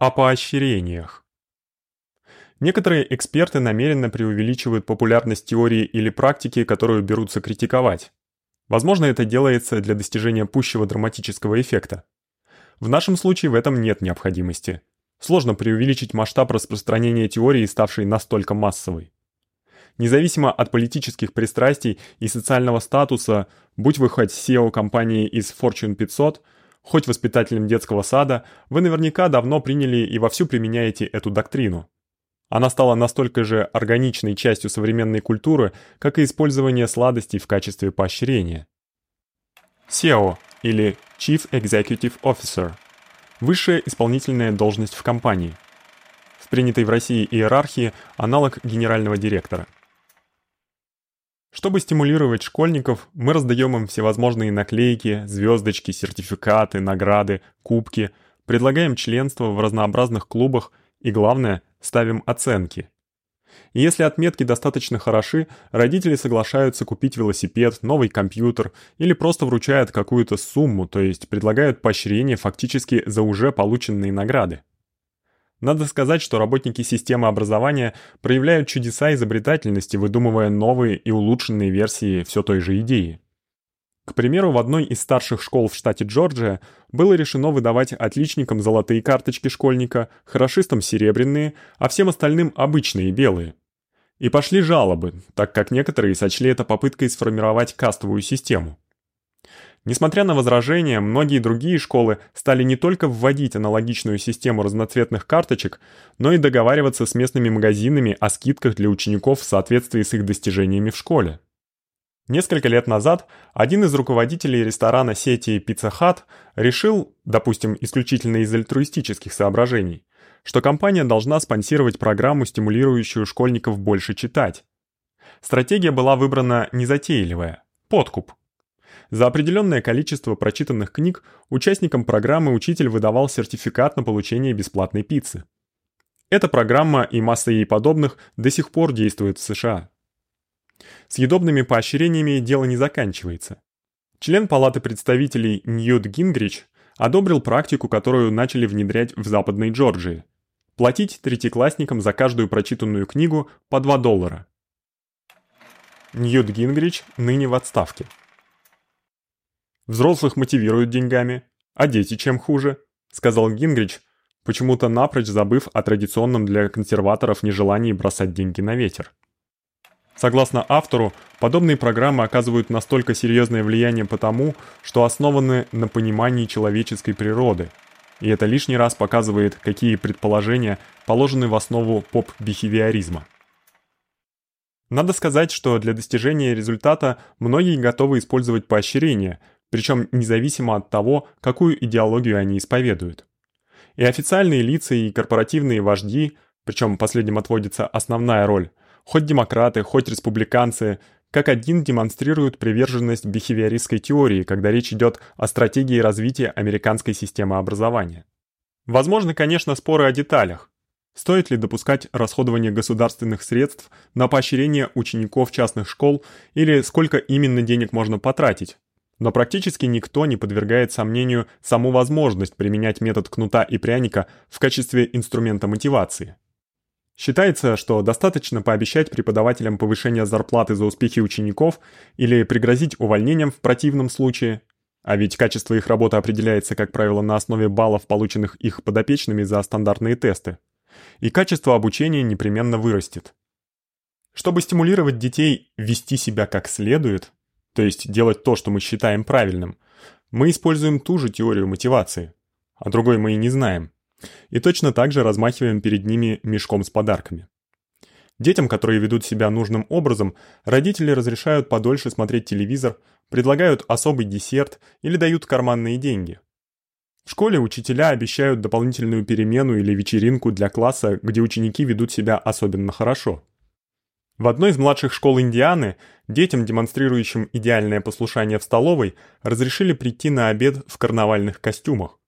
О поощрениях. Некоторые эксперты намеренно преувеличивают популярность теории или практики, которую берутся критиковать. Возможно, это делается для достижения пущего драматического эффекта. В нашем случае в этом нет необходимости. Сложно преувеличить масштаб распространения теории, ставшей настолько массовой. Независимо от политических пристрастий и социального статуса, будь вы хоть CEO компании из Fortune 500, хоть воспитателем детского сада, вы наверняка давно приняли и вовсю применяете эту доктрину. Она стала настолько же органичной частью современной культуры, как и использование сладостей в качестве поощрения. SEO или Chief Executive Officer высшая исполнительная должность в компании. В принятой в России иерархии аналог генерального директора. Чтобы стимулировать школьников, мы раздаём им всевозможные наклейки, звёздочки, сертификаты, награды, кубки, предлагаем членство в разнообразных клубах и, главное, ставим оценки. Если отметки достаточно хороши, родители соглашаются купить велосипед, новый компьютер или просто вручают какую-то сумму, то есть предлагают поощрение фактически за уже полученные награды. Надо сказать, что работники системы образования проявляют чудеса изобретательности, выдумывая новые и улучшенные версии всё той же идеи. К примеру, в одной из старших школ в штате Джорджия было решено выдавать отличникам золотые карточки школьника, хорошистам серебряные, а всем остальным обычные белые. И пошли жалобы, так как некоторые сочли это попыткой сформировать кастовую систему. Несмотря на возражения, многие другие школы стали не только вводить аналогичную систему разноцветных карточек, но и договариваться с местными магазинами о скидках для учеников в соответствии с их достижениями в школе. Несколько лет назад один из руководителей ресторана сети Pizza Hut решил, допустим, исключительно из альтруистических соображений, что компания должна спонсировать программу, стимулирующую школьников больше читать. Стратегия была выбрана незатейливая подкуп. За определённое количество прочитанных книг участникам программы учитель выдавал сертификат на получение бесплатной пиццы. Эта программа и масса ей подобных до сих пор действует в США. С едобными поощрениями дело не заканчивается. Член Палаты представителей Ньют Гингрич одобрил практику, которую начали внедрять в Западной Джорджии. Платить третьеклассникам за каждую прочитанную книгу по 2 доллара. Ньют Гингрич ныне в отставке. Взрослых мотивируют деньгами, а дети чем хуже, сказал Гингрич, почему-то напрочь забыв о традиционном для консерваторов нежелании бросать деньги на ветер. Согласно автору, подобные программы оказывают настолько серьёзное влияние потому, что основаны на понимании человеческой природы. И это лишний раз показывает, какие предположения положены в основу поп-бихевиоризма. Надо сказать, что для достижения результата многие готовы использовать поощрения, причём независимо от того, какую идеологию они исповедуют. И официальные лица, и корпоративные вожди, причём последним отводится основная роль, хоть демократы, хоть республиканцы, как один демонстрируют приверженность бихевиористской теории, когда речь идёт о стратегии развития американской системы образования. Возможно, конечно, споры о деталях. Стоит ли допускать расходование государственных средств на поощрение учеников частных школ или сколько именно денег можно потратить? Но практически никто не подвергает сомнению саму возможность применять метод кнута и пряника в качестве инструмента мотивации. Считается, что достаточно пообещать преподавателям повышение зарплаты за успехи учеников или пригрозить увольнением в противном случае, а ведь качество их работы определяется, как правило, на основе баллов, полученных их подопечными за стандартные тесты. И качество обучения непременно вырастет. Чтобы стимулировать детей вести себя как следует, то есть делать то, что мы считаем правильным, мы используем ту же теорию мотивации, а другой мы и не знаем. И точно так же размахиваем перед ними мешком с подарками. Детям, которые ведут себя нужным образом, родители разрешают подольше смотреть телевизор, предлагают особый десерт или дают карманные деньги. В школе учителя обещают дополнительную перемену или вечеринку для класса, где ученики ведут себя особенно хорошо. В одной из младших школ Индианы детям, демонстрирующим идеальное послушание в столовой, разрешили прийти на обед в карнавальных костюмах.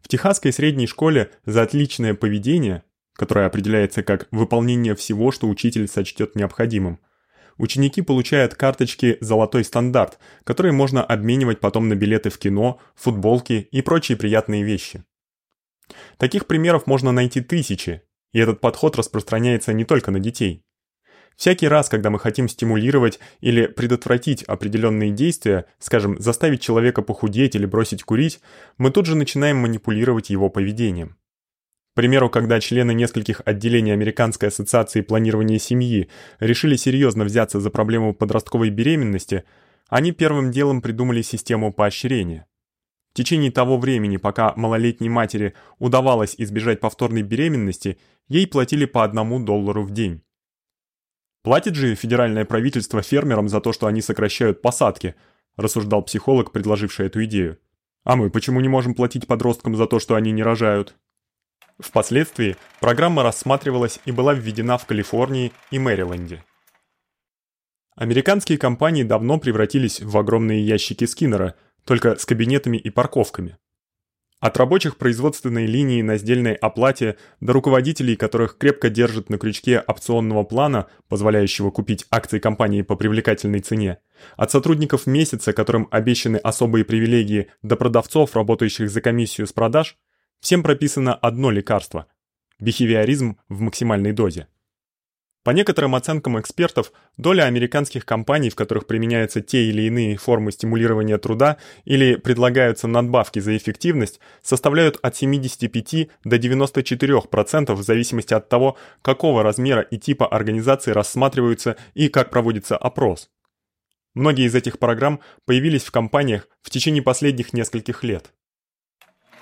В техасской средней школе за отличное поведение, которое определяется как выполнение всего, что учитель сочтёт необходимым, ученики получают карточки «Золотой стандарт», которые можно обменивать потом на билеты в кино, футболки и прочие приятные вещи. Таких примеров можно найти тысячи, и этот подход распространяется не только на детей. Всякий раз, когда мы хотим стимулировать или предотвратить определенные действия, скажем, заставить человека похудеть или бросить курить, мы тут же начинаем манипулировать его поведением. К примеру, когда члены нескольких отделений Американской ассоциации планирования семьи решили серьезно взяться за проблему подростковой беременности, они первым делом придумали систему поощрения. В течение того времени, пока малолетней матери удавалось избежать повторной беременности, ей платили по одному доллару в день. Платит же федеральное правительство фермерам за то, что они сокращают посадки, рассуждал психолог, предложивший эту идею. А мы почему не можем платить подросткам за то, что они не рожают? Впоследствии программа рассматривалась и была введена в Калифорнии и Мэриленде. Американские компании давно превратились в огромные ящики Скиннера, только с кабинетами и парковками. От рабочих производственной линии на сдельной оплате до руководителей, которых крепко держат на крючке опционного плана, позволяющего купить акции компании по привлекательной цене, от сотрудников месяца, которым обещаны особые привилегии, до продавцов, работающих за комиссию с продаж, всем прописано одно лекарство бихевиоризм в максимальной дозе. По некоторым оценкам экспертов, доля американских компаний, в которых применяются те или иные формы стимулирования труда или предлагаются надбавки за эффективность, составляют от 75 до 94% в зависимости от того, какого размера и типа организации рассматриваются и как проводится опрос. Многие из этих программ появились в компаниях в течение последних нескольких лет.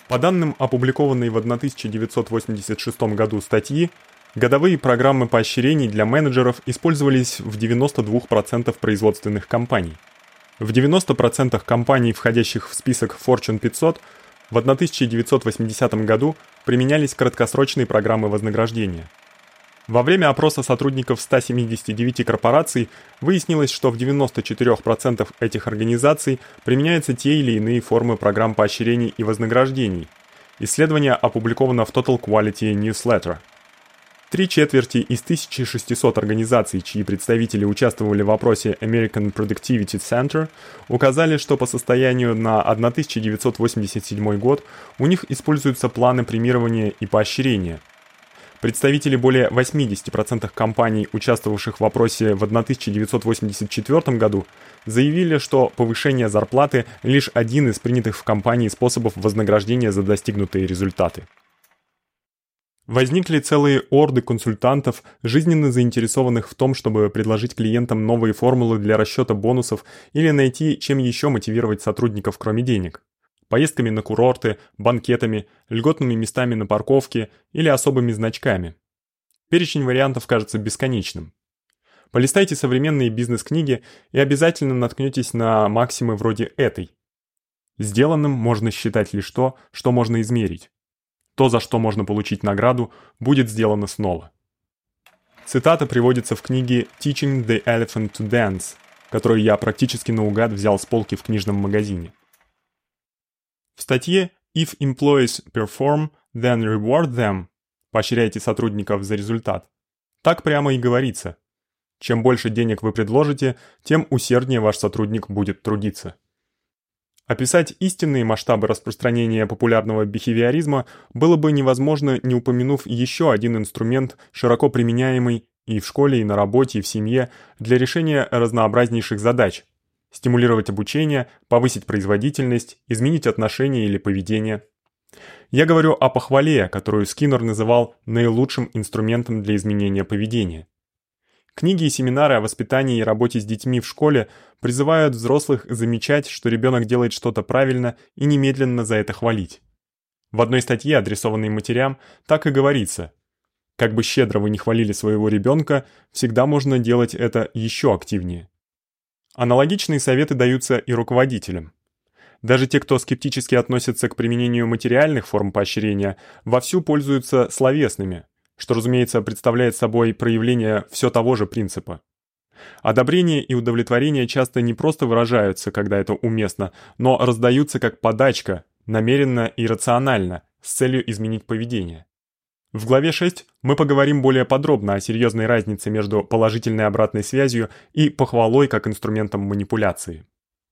По данным опубликованной в 1986 году статьи, Годовые программы поощрений для менеджеров использовались в 92% производственных компаний. В 90% компаний, входящих в список Fortune 500, в 1980 году применялись краткосрочные программы вознаграждения. Во время опроса сотрудников 179 корпораций выяснилось, что в 94% этих организаций применяются те или иные формы программ поощрений и вознаграждений. Исследование опубликовано в Total Quality Newsletter. Три четверти из 1600 организаций, чьи представители участвовали в опросе American Productivity Center, указали, что по состоянию на 1987 год у них используются планы премирования и поощрения. Представители более 80% компаний, участвовавших в опросе в 1984 году, заявили, что повышение зарплаты лишь один из принятых в компании способов вознаграждения за достигнутые результаты. Возникли целые орды консультантов, жизненно заинтересованных в том, чтобы предложить клиентам новые формулы для расчёта бонусов или найти, чем ещё мотивировать сотрудников, кроме денег. Поездками на курорты, банкетами, льготными местами на парковке или особыми значками. Перечень вариантов кажется бесконечным. Полистайте современные бизнес-книги и обязательно наткнётесь на максимы вроде этой. Сделанным можно считать лишь то, что можно измерить. То, за что можно получить награду, будет сделано снова. Цитата приводится в книге Teaching the Elephant to Dance, которую я практически наугад взял с полки в книжном магазине. В статье If employees perform, then reward them. Поощряйте сотрудников за результат. Так прямо и говорится. Чем больше денег вы предложите, тем усерднее ваш сотрудник будет трудиться. Описать истинные масштабы распространения популярного бихевиоризма было бы невозможно, не упомянув еще один инструмент, широко применяемый и в школе, и на работе, и в семье для решения разнообразнейших задач: стимулировать обучение, повысить производительность, изменить отношения или поведение. Я говорю о похвале, которую Скиннер называл наилучшим инструментом для изменения поведения. Книги и семинары о воспитании и работе с детьми в школе призывают взрослых замечать, что ребёнок делает что-то правильно и немедленно за это хвалить. В одной статье, адресованной матерям, так и говорится: как бы щедро вы ни хвалили своего ребёнка, всегда можно делать это ещё активнее. Аналогичные советы даются и руководителям. Даже те, кто скептически относится к применению материальных форм поощрения, вовсю пользуются словесными что, разумеется, представляет собой проявление всё того же принципа. Одобрение и удовлетворение часто не просто выражаются, когда это уместно, но раздаются как подачка, намеренно и рационально, с целью изменить поведение. В главе 6 мы поговорим более подробно о серьёзной разнице между положительной обратной связью и похвалой как инструментом манипуляции.